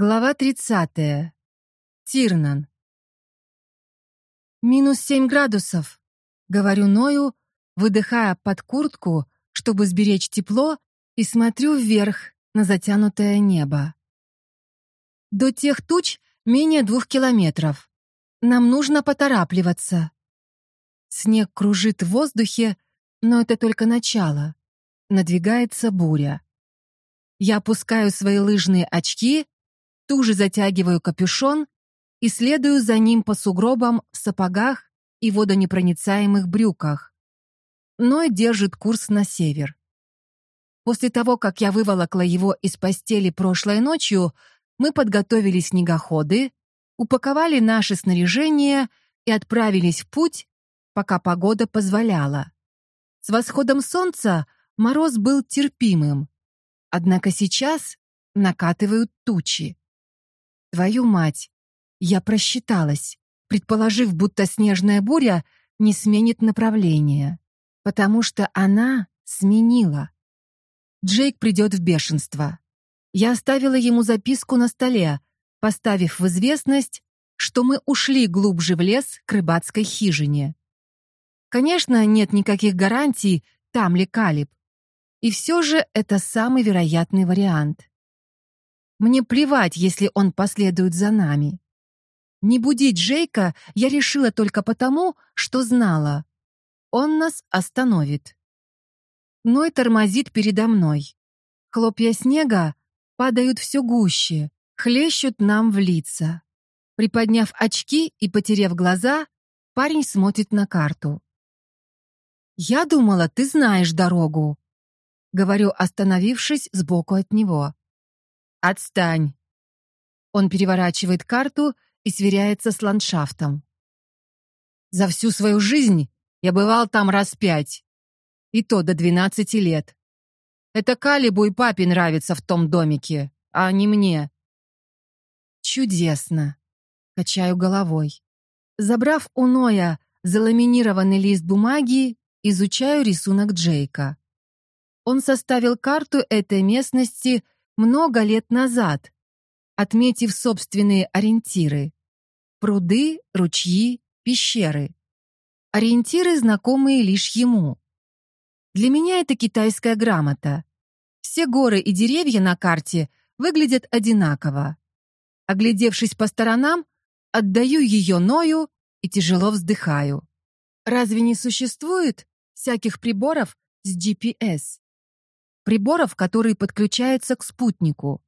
Глава 30. Тирнан. «Минус семь градусов», — говорю Ною, выдыхая под куртку, чтобы сберечь тепло, и смотрю вверх на затянутое небо. До тех туч менее двух километров. Нам нужно поторапливаться. Снег кружит в воздухе, но это только начало. Надвигается буря. Я опускаю свои лыжные очки туже затягиваю капюшон и следую за ним по сугробам в сапогах и водонепроницаемых брюках. Ной держит курс на север. После того, как я выволокла его из постели прошлой ночью, мы подготовили снегоходы, упаковали наше снаряжение и отправились в путь, пока погода позволяла. С восходом солнца мороз был терпимым, однако сейчас накатывают тучи. Твою мать! Я просчиталась, предположив, будто снежная буря не сменит направление, потому что она сменила. Джейк придет в бешенство. Я оставила ему записку на столе, поставив в известность, что мы ушли глубже в лес к рыбацкой хижине. Конечно, нет никаких гарантий, там ли Калиб. И все же это самый вероятный вариант. Мне плевать, если он последует за нами. Не будить Джейка я решила только потому, что знала. Он нас остановит. Ной тормозит передо мной. Хлопья снега падают все гуще, хлещут нам в лица. Приподняв очки и потеряв глаза, парень смотрит на карту. «Я думала, ты знаешь дорогу», — говорю, остановившись сбоку от него. «Отстань!» Он переворачивает карту и сверяется с ландшафтом. «За всю свою жизнь я бывал там раз пять. И то до двенадцати лет. Это Калибу и папе нравится в том домике, а не мне». «Чудесно!» — качаю головой. Забрав у Ноя заламинированный лист бумаги, изучаю рисунок Джейка. Он составил карту этой местности — много лет назад, отметив собственные ориентиры. Пруды, ручьи, пещеры. Ориентиры, знакомые лишь ему. Для меня это китайская грамота. Все горы и деревья на карте выглядят одинаково. Оглядевшись по сторонам, отдаю ее Ною и тяжело вздыхаю. Разве не существует всяких приборов с GPS? Приборов, которые подключаются к спутнику.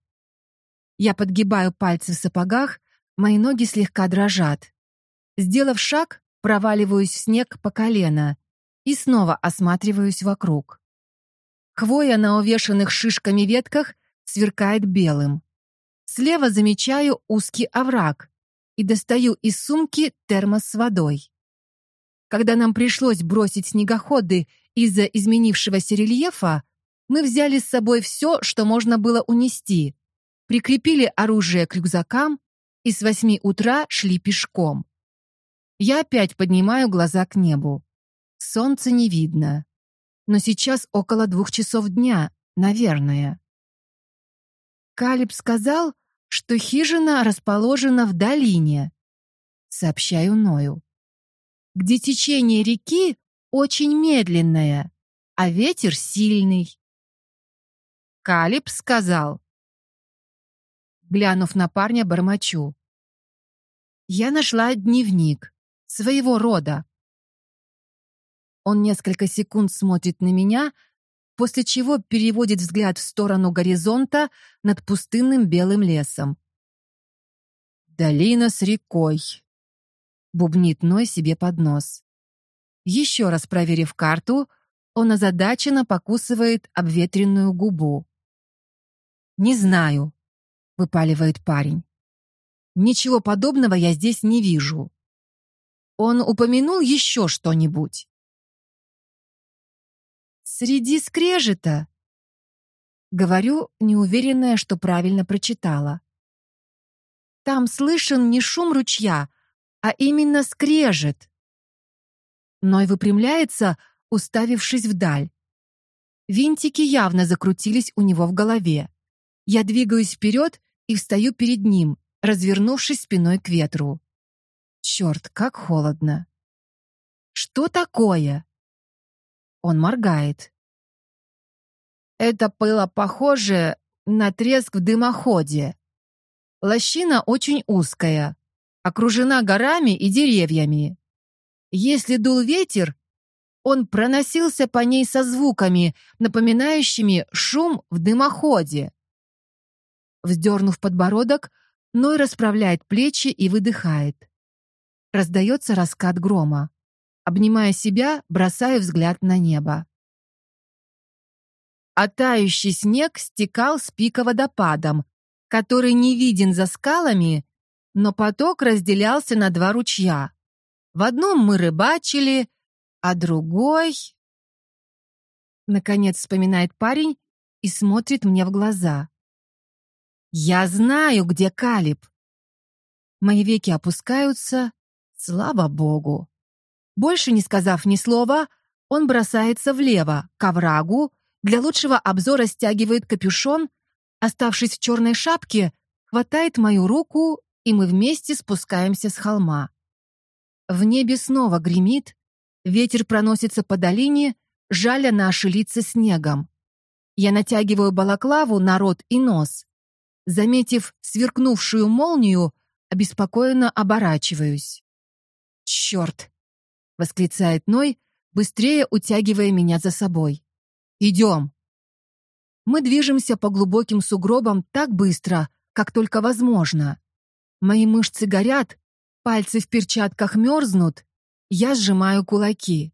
Я подгибаю пальцы в сапогах, мои ноги слегка дрожат. Сделав шаг, проваливаюсь в снег по колено и снова осматриваюсь вокруг. Хвоя на увешанных шишками ветках сверкает белым. Слева замечаю узкий овраг и достаю из сумки термос с водой. Когда нам пришлось бросить снегоходы из-за изменившегося рельефа, мы взяли с собой все, что можно было унести, прикрепили оружие к рюкзакам и с восьми утра шли пешком. Я опять поднимаю глаза к небу. Солнца не видно. Но сейчас около двух часов дня, наверное. Калиб сказал, что хижина расположена в долине. Сообщаю Ною. Где течение реки очень медленное, а ветер сильный. Калиб сказал. Глянув на парня, бормочу. Я нашла дневник. Своего рода. Он несколько секунд смотрит на меня, после чего переводит взгляд в сторону горизонта над пустынным белым лесом. «Долина с рекой», — бубнит Ной себе под нос. Еще раз проверив карту, он озадаченно покусывает обветренную губу. «Не знаю», — выпаливает парень. «Ничего подобного я здесь не вижу». Он упомянул еще что-нибудь. «Среди скрежета», — говорю, неуверенная, что правильно прочитала. «Там слышен не шум ручья, а именно скрежет». Ной выпрямляется, уставившись вдаль. Винтики явно закрутились у него в голове. Я двигаюсь вперед и встаю перед ним, развернувшись спиной к ветру. Черт, как холодно. Что такое? Он моргает. Это было похоже на треск в дымоходе. Лощина очень узкая, окружена горами и деревьями. Если дул ветер, он проносился по ней со звуками, напоминающими шум в дымоходе. Вздернув подбородок, Ной расправляет плечи и выдыхает. Раздается раскат грома. Обнимая себя, бросаю взгляд на небо. А тающий снег стекал с пика водопадом, который не виден за скалами, но поток разделялся на два ручья. В одном мы рыбачили, а другой... Наконец вспоминает парень и смотрит мне в глаза. «Я знаю, где Калиб!» Мои веки опускаются, слава богу. Больше не сказав ни слова, он бросается влево, к оврагу, для лучшего обзора стягивает капюшон, оставшись в черной шапке, хватает мою руку, и мы вместе спускаемся с холма. В небе снова гремит, ветер проносится по долине, жаля наши лица снегом. Я натягиваю балаклаву на рот и нос. Заметив сверкнувшую молнию, обеспокоенно оборачиваюсь. «Черт!» — восклицает Ной, быстрее утягивая меня за собой. «Идем!» Мы движемся по глубоким сугробам так быстро, как только возможно. Мои мышцы горят, Пальцы в перчатках мерзнут, я сжимаю кулаки.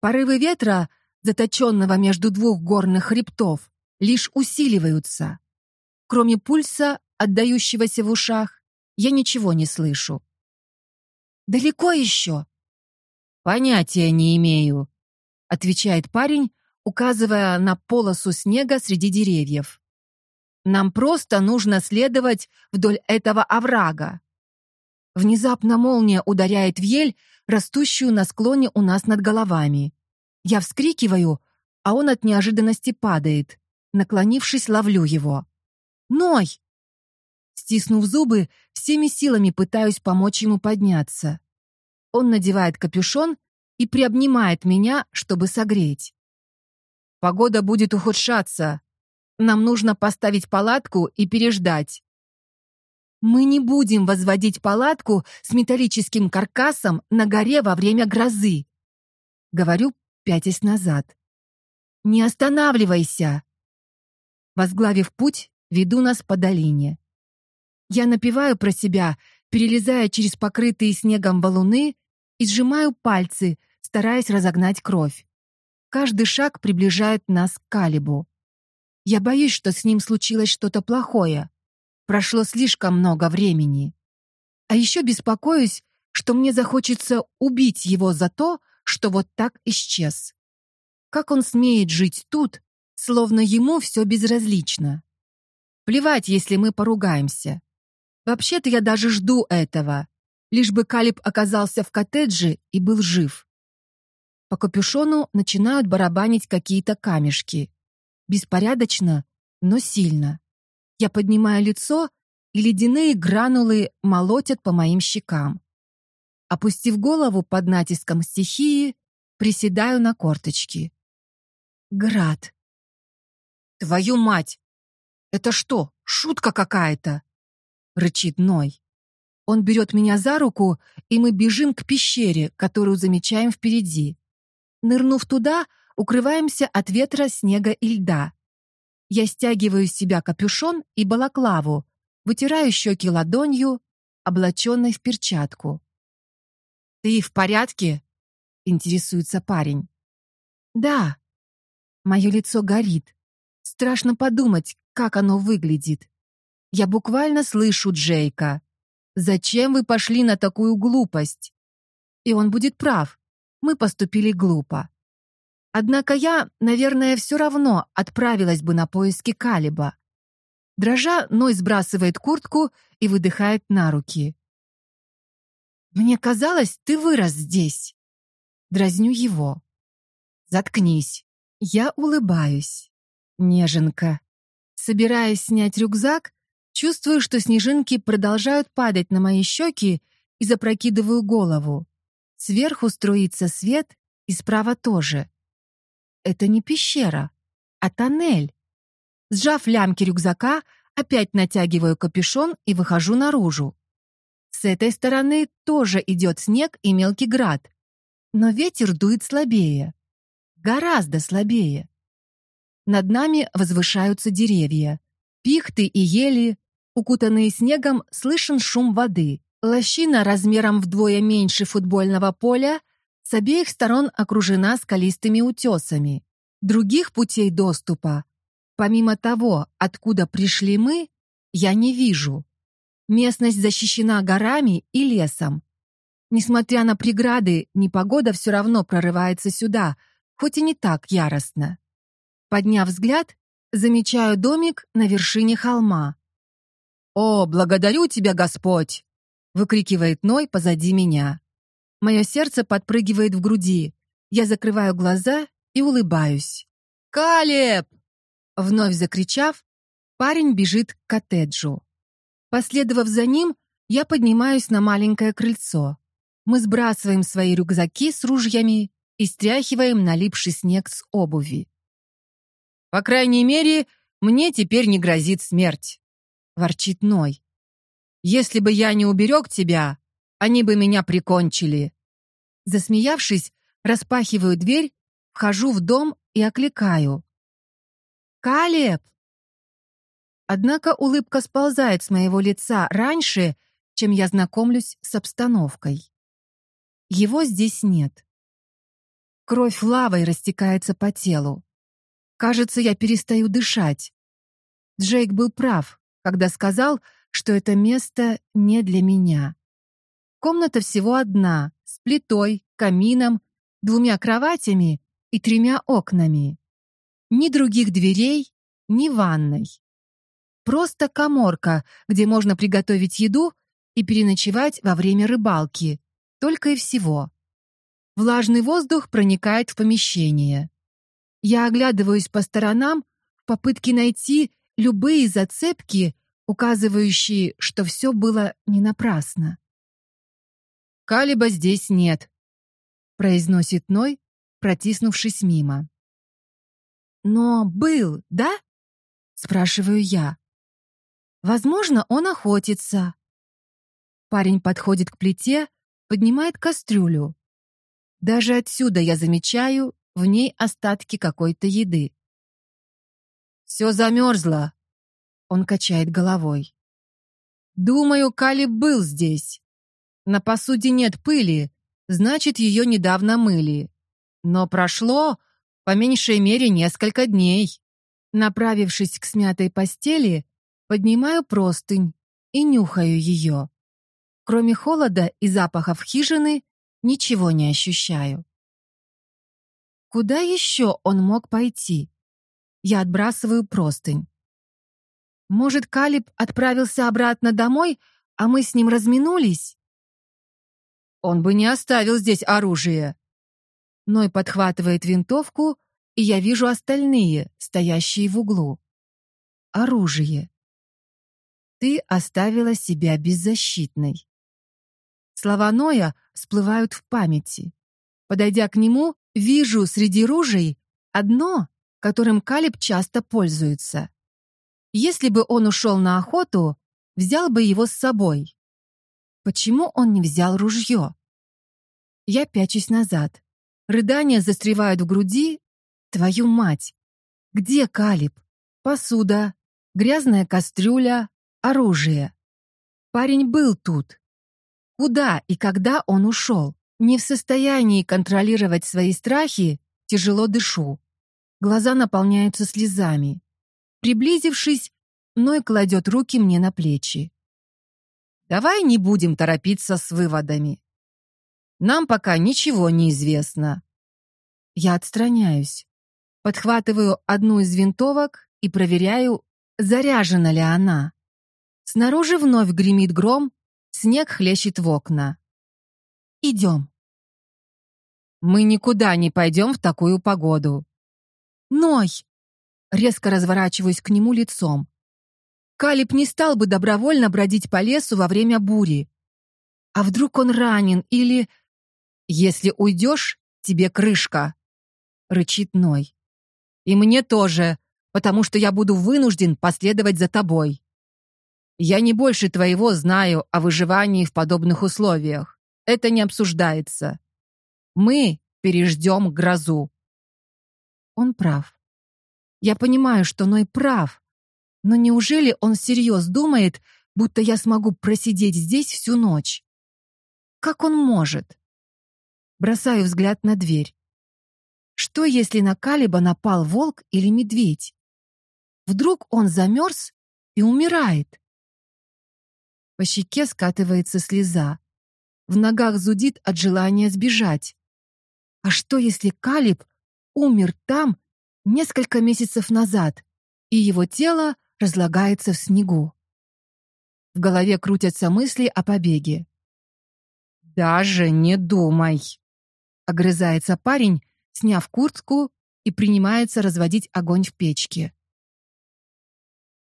Порывы ветра, заточенного между двух горных хребтов, лишь усиливаются. Кроме пульса, отдающегося в ушах, я ничего не слышу. «Далеко еще?» «Понятия не имею», — отвечает парень, указывая на полосу снега среди деревьев. «Нам просто нужно следовать вдоль этого оврага. Внезапно молния ударяет в ель, растущую на склоне у нас над головами. Я вскрикиваю, а он от неожиданности падает. Наклонившись, ловлю его. «Ной!» Стиснув зубы, всеми силами пытаюсь помочь ему подняться. Он надевает капюшон и приобнимает меня, чтобы согреть. «Погода будет ухудшаться. Нам нужно поставить палатку и переждать. Мы не будем возводить палатку с металлическим каркасом на горе во время грозы. Говорю, пятясь назад. Не останавливайся. Возглавив путь, веду нас по долине. Я напеваю про себя, перелезая через покрытые снегом валуны и сжимаю пальцы, стараясь разогнать кровь. Каждый шаг приближает нас к Калибу. Я боюсь, что с ним случилось что-то плохое. Прошло слишком много времени. А еще беспокоюсь, что мне захочется убить его за то, что вот так исчез. Как он смеет жить тут, словно ему все безразлично? Плевать, если мы поругаемся. Вообще-то я даже жду этого, лишь бы Калиб оказался в коттедже и был жив. По капюшону начинают барабанить какие-то камешки. Беспорядочно, но сильно. Я поднимаю лицо, и ледяные гранулы молотят по моим щекам. Опустив голову под натиском стихии, приседаю на корточки. Град. «Твою мать! Это что, шутка какая-то?» — рычит Ной. Он берет меня за руку, и мы бежим к пещере, которую замечаем впереди. Нырнув туда, укрываемся от ветра, снега и льда. Я стягиваю с себя капюшон и балаклаву, вытираю щеки ладонью, облаченной в перчатку. «Ты в порядке?» — интересуется парень. «Да». Мое лицо горит. Страшно подумать, как оно выглядит. Я буквально слышу Джейка. «Зачем вы пошли на такую глупость?» И он будет прав. Мы поступили глупо. Однако я, наверное, все равно отправилась бы на поиски Калиба. Дрожа, Ной сбрасывает куртку и выдыхает на руки. «Мне казалось, ты вырос здесь». Дразню его. «Заткнись». Я улыбаюсь. Неженка. Собираясь снять рюкзак, Чувствую, что снежинки продолжают падать на мои щеки и запрокидываю голову. Сверху струится свет, и справа тоже. Это не пещера, а тоннель. Сжав лямки рюкзака, опять натягиваю капюшон и выхожу наружу. С этой стороны тоже идет снег и мелкий град, но ветер дует слабее. Гораздо слабее. Над нами возвышаются деревья. Пихты и ели, укутанные снегом, слышен шум воды. Лощина размером вдвое меньше футбольного поля с обеих сторон окружена скалистыми утесами. Других путей доступа, помимо того, откуда пришли мы, я не вижу. Местность защищена горами и лесом. Несмотря на преграды, непогода все равно прорывается сюда, хоть и не так яростно. Подняв взгляд, замечаю домик на вершине холма. «О, благодарю тебя, Господь!» — выкрикивает Ной позади меня. Мое сердце подпрыгивает в груди. Я закрываю глаза и улыбаюсь. «Калеб!» Вновь закричав, парень бежит к коттеджу. Последовав за ним, я поднимаюсь на маленькое крыльцо. Мы сбрасываем свои рюкзаки с ружьями и стряхиваем налипший снег с обуви. «По крайней мере, мне теперь не грозит смерть», — ворчит Ной. «Если бы я не уберег тебя, они бы меня прикончили». Засмеявшись, распахиваю дверь, вхожу в дом и окликаю. «Калеб!» Однако улыбка сползает с моего лица раньше, чем я знакомлюсь с обстановкой. Его здесь нет. Кровь лавой растекается по телу. Кажется, я перестаю дышать. Джейк был прав, когда сказал, что это место не для меня. Комната всего одна, с плитой, камином, двумя кроватями и тремя окнами. Ни других дверей, ни ванной. Просто коморка, где можно приготовить еду и переночевать во время рыбалки. Только и всего. Влажный воздух проникает в помещение. Я оглядываюсь по сторонам в попытке найти любые зацепки, указывающие, что все было не напрасно. «Калиба здесь нет», — произносит Ной, протиснувшись мимо. «Но был, да?» — спрашиваю я. Возможно, он охотится. Парень подходит к плите, поднимает кастрюлю. Даже отсюда я замечаю в ней остатки какой-то еды. «Все замерзло», — он качает головой. «Думаю, Кали был здесь. На посуде нет пыли, значит, ее недавно мыли. Но прошло, по меньшей мере, несколько дней». Направившись к смятой постели, Поднимаю простынь и нюхаю ее. Кроме холода и запахов хижины, ничего не ощущаю. Куда еще он мог пойти? Я отбрасываю простынь. Может, Калиб отправился обратно домой, а мы с ним разминулись? Он бы не оставил здесь оружие. Ной подхватывает винтовку, и я вижу остальные, стоящие в углу. Оружие. Ты оставила себя беззащитной. Слова Ноя всплывают в памяти. Подойдя к нему, вижу среди ружей одно, которым Калиб часто пользуется. Если бы он ушел на охоту, взял бы его с собой. Почему он не взял ружье? Я пячусь назад. Рыдания застревают в груди. Твою мать! Где Калиб? Посуда, грязная кастрюля, оружие. Парень был тут. Куда и когда он ушел? Не в состоянии контролировать свои страхи, тяжело дышу. Глаза наполняются слезами. Приблизившись, Ной кладет руки мне на плечи. «Давай не будем торопиться с выводами. Нам пока ничего не известно». Я отстраняюсь, подхватываю одну из винтовок и проверяю, заряжена ли она. Снаружи вновь гремит гром, снег хлещет в окна. Идем. Мы никуда не пойдем в такую погоду. Ной! Резко разворачиваюсь к нему лицом. Калиб не стал бы добровольно бродить по лесу во время бури. А вдруг он ранен или... «Если уйдешь, тебе крышка», — рычит Ной. «И мне тоже, потому что я буду вынужден последовать за тобой. Я не больше твоего знаю о выживании в подобных условиях. Это не обсуждается. Мы переждем грозу». Он прав. Я понимаю, что Ной прав. Но неужели он всерьез думает, будто я смогу просидеть здесь всю ночь? Как он может? Бросаю взгляд на дверь. Что, если на Калиба напал волк или медведь? Вдруг он замерз и умирает? По щеке скатывается слеза. В ногах зудит от желания сбежать. А что, если Калиб умер там несколько месяцев назад, и его тело разлагается в снегу? В голове крутятся мысли о побеге. «Даже не думай!» Огрызается парень, сняв куртку и принимается разводить огонь в печке.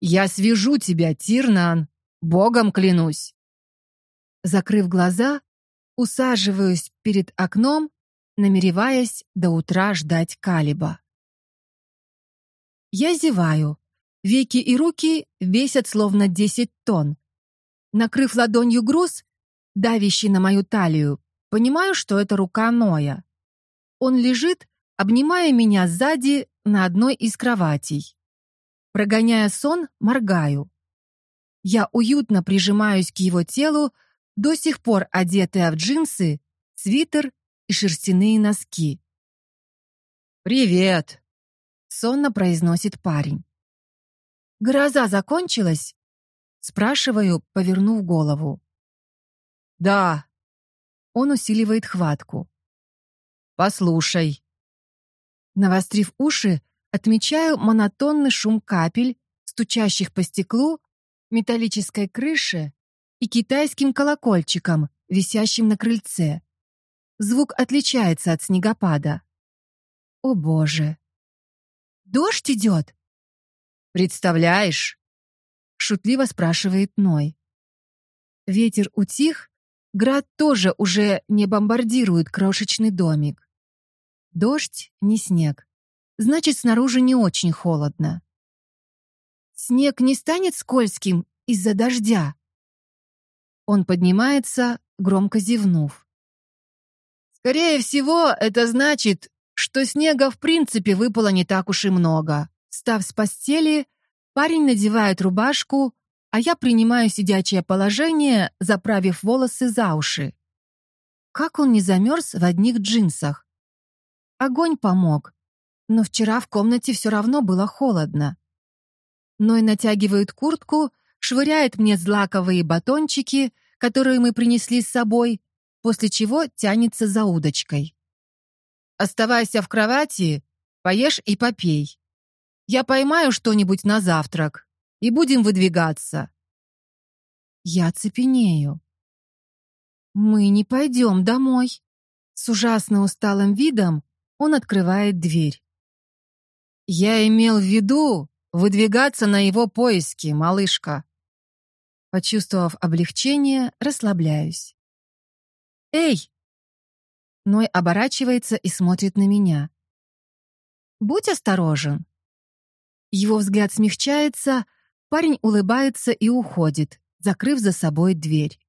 «Я свяжу тебя, Тирнан! Богом клянусь!» Закрыв глаза, усаживаюсь перед окном, намереваясь до утра ждать Калиба. Я зеваю. Веки и руки весят словно 10 тонн. Накрыв ладонью груз, давящий на мою талию, понимаю, что это рука Ноя. Он лежит, обнимая меня сзади на одной из кроватей. Прогоняя сон, моргаю. Я уютно прижимаюсь к его телу, до сих пор одетая в джинсы, свитер и шерстяные носки. «Привет!» — сонно произносит парень. «Гроза закончилась?» — спрашиваю, повернув голову. «Да». Он усиливает хватку. «Послушай». Навострив уши, отмечаю монотонный шум капель, стучащих по стеклу, металлической крыше и китайским колокольчиком, висящим на крыльце. Звук отличается от снегопада. О боже! Дождь идет? Представляешь? Шутливо спрашивает Ной. Ветер утих, Град тоже уже не бомбардирует крошечный домик. Дождь, не снег. Значит, снаружи не очень холодно. Снег не станет скользким из-за дождя. Он поднимается, громко зевнув. Скорее всего, это значит, что снега в принципе выпало не так уж и много. Став с постели, парень надевает рубашку, а я принимаю сидячее положение, заправив волосы за уши. Как он не замерз в одних джинсах? Огонь помог, но вчера в комнате все равно было холодно. Ной натягивает куртку, швыряет мне злаковые батончики, которые мы принесли с собой, после чего тянется за удочкой. «Оставайся в кровати, поешь и попей. Я поймаю что-нибудь на завтрак и будем выдвигаться. Я цепенею. Мы не пойдем домой. С ужасно усталым видом он открывает дверь. Я имел в виду выдвигаться на его поиски, малышка. Почувствовав облегчение, расслабляюсь. Эй! Ной оборачивается и смотрит на меня. Будь осторожен. Его взгляд смягчается, Парень улыбается и уходит, закрыв за собой дверь.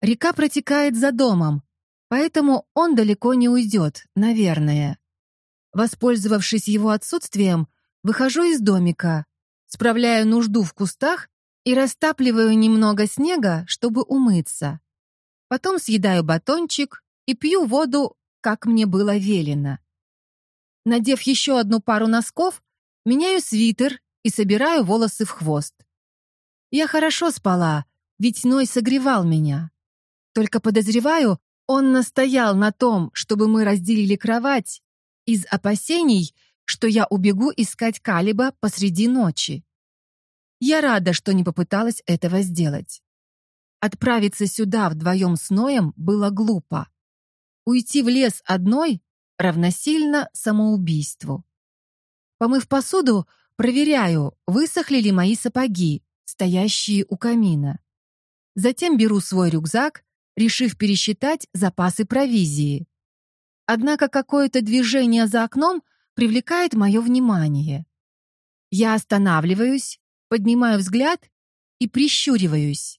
Река протекает за домом, поэтому он далеко не уйдет, наверное. Воспользовавшись его отсутствием, выхожу из домика, справляю нужду в кустах и растапливаю немного снега, чтобы умыться. Потом съедаю батончик и пью воду, как мне было велено. Надев еще одну пару носков, меняю свитер и собираю волосы в хвост. Я хорошо спала, ведь Ной согревал меня. Только подозреваю, он настоял на том, чтобы мы разделили кровать, из опасений, что я убегу искать Калиба посреди ночи. Я рада, что не попыталась этого сделать. Отправиться сюда вдвоем с Ноем было глупо. Уйти в лес одной равносильно самоубийству. Помыв посуду, Проверяю, высохли ли мои сапоги, стоящие у камина. Затем беру свой рюкзак, решив пересчитать запасы провизии. Однако какое-то движение за окном привлекает мое внимание. Я останавливаюсь, поднимаю взгляд и прищуриваюсь.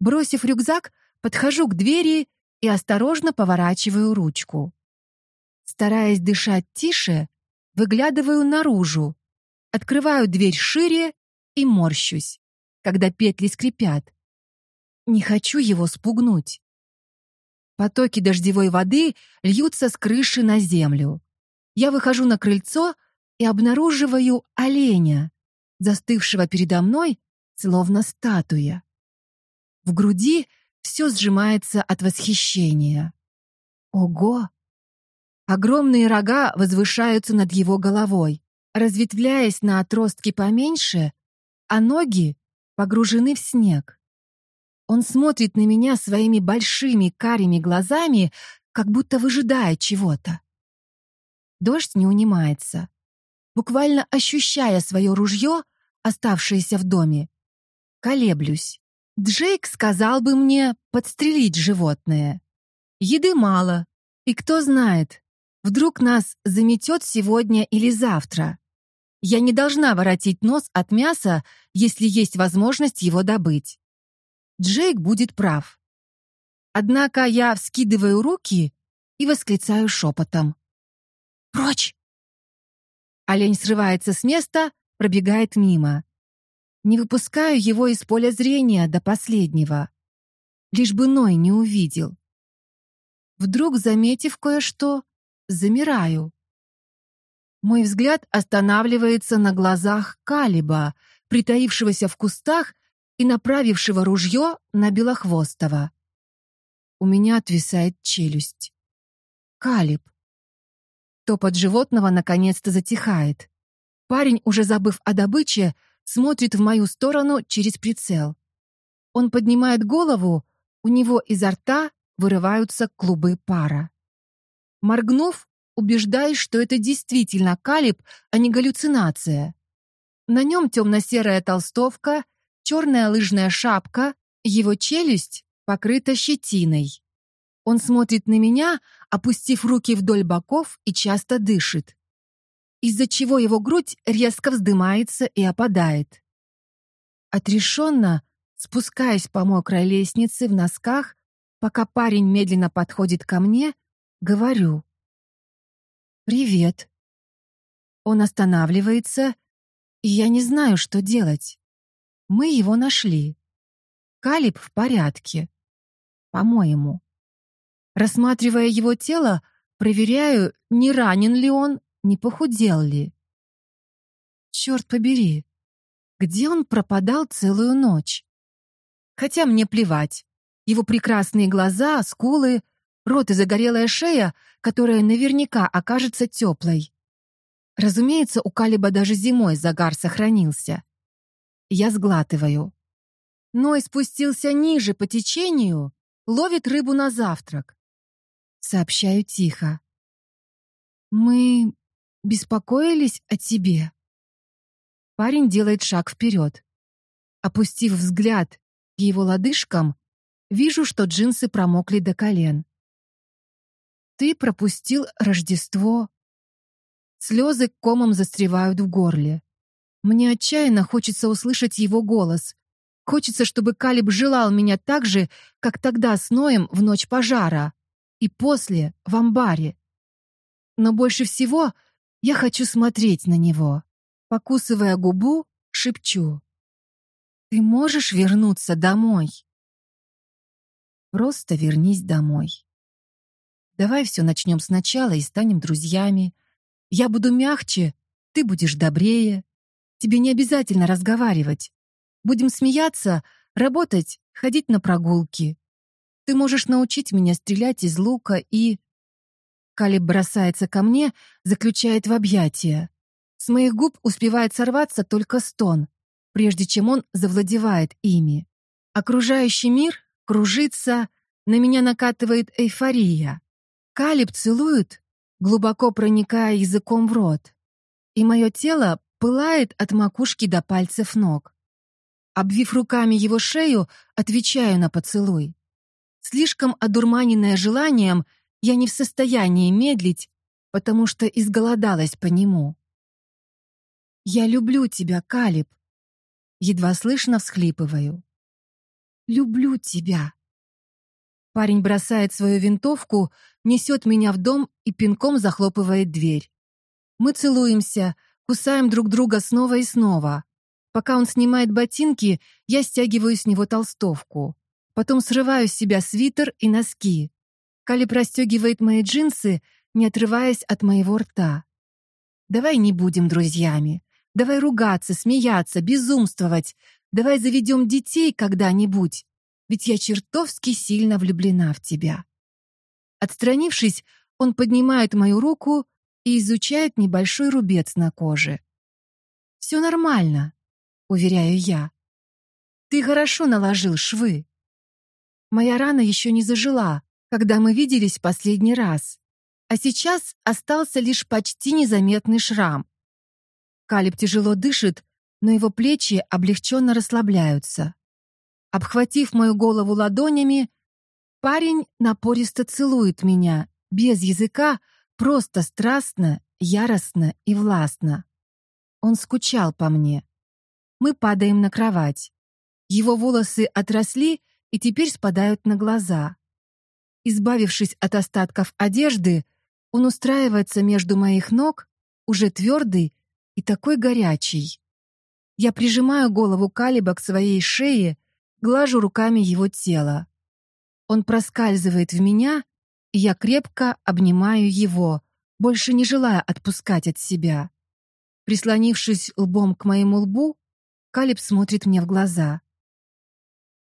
Бросив рюкзак, подхожу к двери и осторожно поворачиваю ручку. Стараясь дышать тише, выглядываю наружу, открываю дверь шире и морщусь, когда петли скрипят. Не хочу его спугнуть. Потоки дождевой воды льются с крыши на землю. Я выхожу на крыльцо и обнаруживаю оленя, застывшего передо мной, словно статуя. В груди все сжимается от восхищения. Ого! Огромные рога возвышаются над его головой, разветвляясь на отростки поменьше, а ноги погружены в снег. Он смотрит на меня своими большими карими глазами, как будто выжидая чего-то. Дождь не унимается. Буквально ощущая свое ружье, оставшееся в доме, колеблюсь. Джейк сказал бы мне подстрелить животное. Еды мало, и кто знает, Вдруг нас заметет сегодня или завтра. Я не должна воротить нос от мяса, если есть возможность его добыть. Джейк будет прав. Однако я вскидываю руки и восклицаю шепотом. «Прочь!» Олень срывается с места, пробегает мимо. Не выпускаю его из поля зрения до последнего. Лишь бы Ной не увидел. Вдруг, заметив кое-что, замираю. Мой взгляд останавливается на глазах Калиба, притаившегося в кустах и направившего ружье на Белохвостого. У меня отвисает челюсть. Калиб. Топот животного наконец-то затихает. Парень, уже забыв о добыче, смотрит в мою сторону через прицел. Он поднимает голову, у него изо рта вырываются клубы пара. Моргнув, убеждаюсь, что это действительно Калиб, а не галлюцинация. На нем темно-серая толстовка, черная лыжная шапка, его челюсть покрыта щетиной. Он смотрит на меня, опустив руки вдоль боков и часто дышит, из-за чего его грудь резко вздымается и опадает. Отрешенно, спускаясь по мокрой лестнице в носках, пока парень медленно подходит ко мне, Говорю. «Привет». Он останавливается, и я не знаю, что делать. Мы его нашли. Калиб в порядке. По-моему. Рассматривая его тело, проверяю, не ранен ли он, не похудел ли. Черт побери, где он пропадал целую ночь? Хотя мне плевать. Его прекрасные глаза, скулы — рот и загорелая шея, которая наверняка окажется теплой. Разумеется, у Калиба даже зимой загар сохранился. Я сглатываю. Но и спустился ниже по течению, ловит рыбу на завтрак. Сообщаю тихо. Мы беспокоились о тебе. Парень делает шаг вперед. Опустив взгляд к его лодыжкам, вижу, что джинсы промокли до колен. Ты пропустил Рождество. Слезы комом застревают в горле. Мне отчаянно хочется услышать его голос. Хочется, чтобы Калиб желал меня так же, как тогда с Ноем в ночь пожара. И после, в амбаре. Но больше всего я хочу смотреть на него. Покусывая губу, шепчу. «Ты можешь вернуться домой?» «Просто вернись домой». Давай все начнем сначала и станем друзьями. Я буду мягче, ты будешь добрее. Тебе не обязательно разговаривать. Будем смеяться, работать, ходить на прогулки. Ты можешь научить меня стрелять из лука и... Калиб бросается ко мне, заключает в объятия. С моих губ успевает сорваться только стон, прежде чем он завладевает ими. Окружающий мир кружится, на меня накатывает эйфория. Калиб целует, глубоко проникая языком в рот. И мое тело пылает от макушки до пальцев ног. Обвив руками его шею, отвечаю на поцелуй. Слишком одурманенная желанием, я не в состоянии медлить, потому что изголодалась по нему. «Я люблю тебя, Калиб!» Едва слышно всхлипываю. «Люблю тебя!» Парень бросает свою винтовку, несет меня в дом и пинком захлопывает дверь. Мы целуемся, кусаем друг друга снова и снова. Пока он снимает ботинки, я стягиваю с него толстовку. Потом срываю с себя свитер и носки. Калиб расстегивает мои джинсы, не отрываясь от моего рта. «Давай не будем друзьями. Давай ругаться, смеяться, безумствовать. Давай заведем детей когда-нибудь. Ведь я чертовски сильно влюблена в тебя». Отстранившись, он поднимает мою руку и изучает небольшой рубец на коже. «Все нормально», — уверяю я. «Ты хорошо наложил швы». Моя рана еще не зажила, когда мы виделись последний раз, а сейчас остался лишь почти незаметный шрам. Калиб тяжело дышит, но его плечи облегченно расслабляются. Обхватив мою голову ладонями, парень напористо целует меня, без языка, просто страстно, яростно и властно. Он скучал по мне. Мы падаем на кровать. Его волосы отросли и теперь спадают на глаза. Избавившись от остатков одежды, он устраивается между моих ног, уже твердый и такой горячий. Я прижимаю голову Калиба к своей шее, глажу руками его тело. Он проскальзывает в меня, и я крепко обнимаю его, больше не желая отпускать от себя. Прислонившись лбом к моему лбу, Калиб смотрит мне в глаза.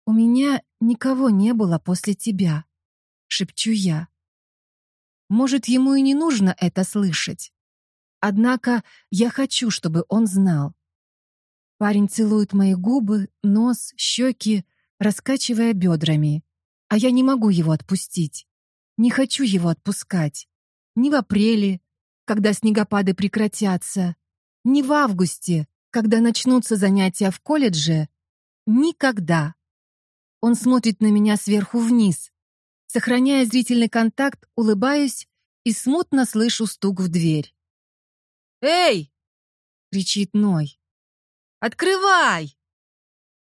«У меня никого не было после тебя», — шепчу я. Может, ему и не нужно это слышать. Однако я хочу, чтобы он знал. Парень целует мои губы, нос, щеки, раскачивая бедрами. А я не могу его отпустить. Не хочу его отпускать. Ни в апреле, когда снегопады прекратятся, ни в августе, когда начнутся занятия в колледже. Никогда. Он смотрит на меня сверху вниз. Сохраняя зрительный контакт, улыбаюсь и смутно слышу стук в дверь. «Эй!» — кричит Ной. «Открывай!»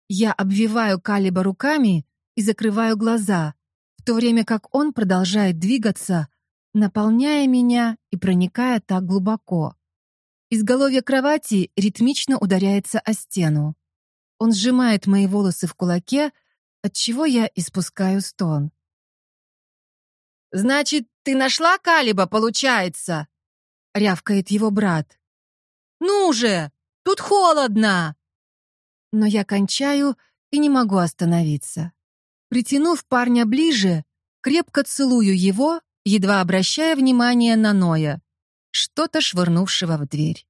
Я обвиваю Калиба руками и закрываю глаза, в то время как он продолжает двигаться, наполняя меня и проникая так глубоко. Изголовье кровати ритмично ударяется о стену. Он сжимает мои волосы в кулаке, отчего я испускаю стон. «Значит, ты нашла Калиба, получается?» — рявкает его брат. «Ну же, тут холодно!» Но я кончаю и не могу остановиться. Притянув парня ближе, крепко целую его, едва обращая внимание на Ноя, что-то швырнувшего в дверь.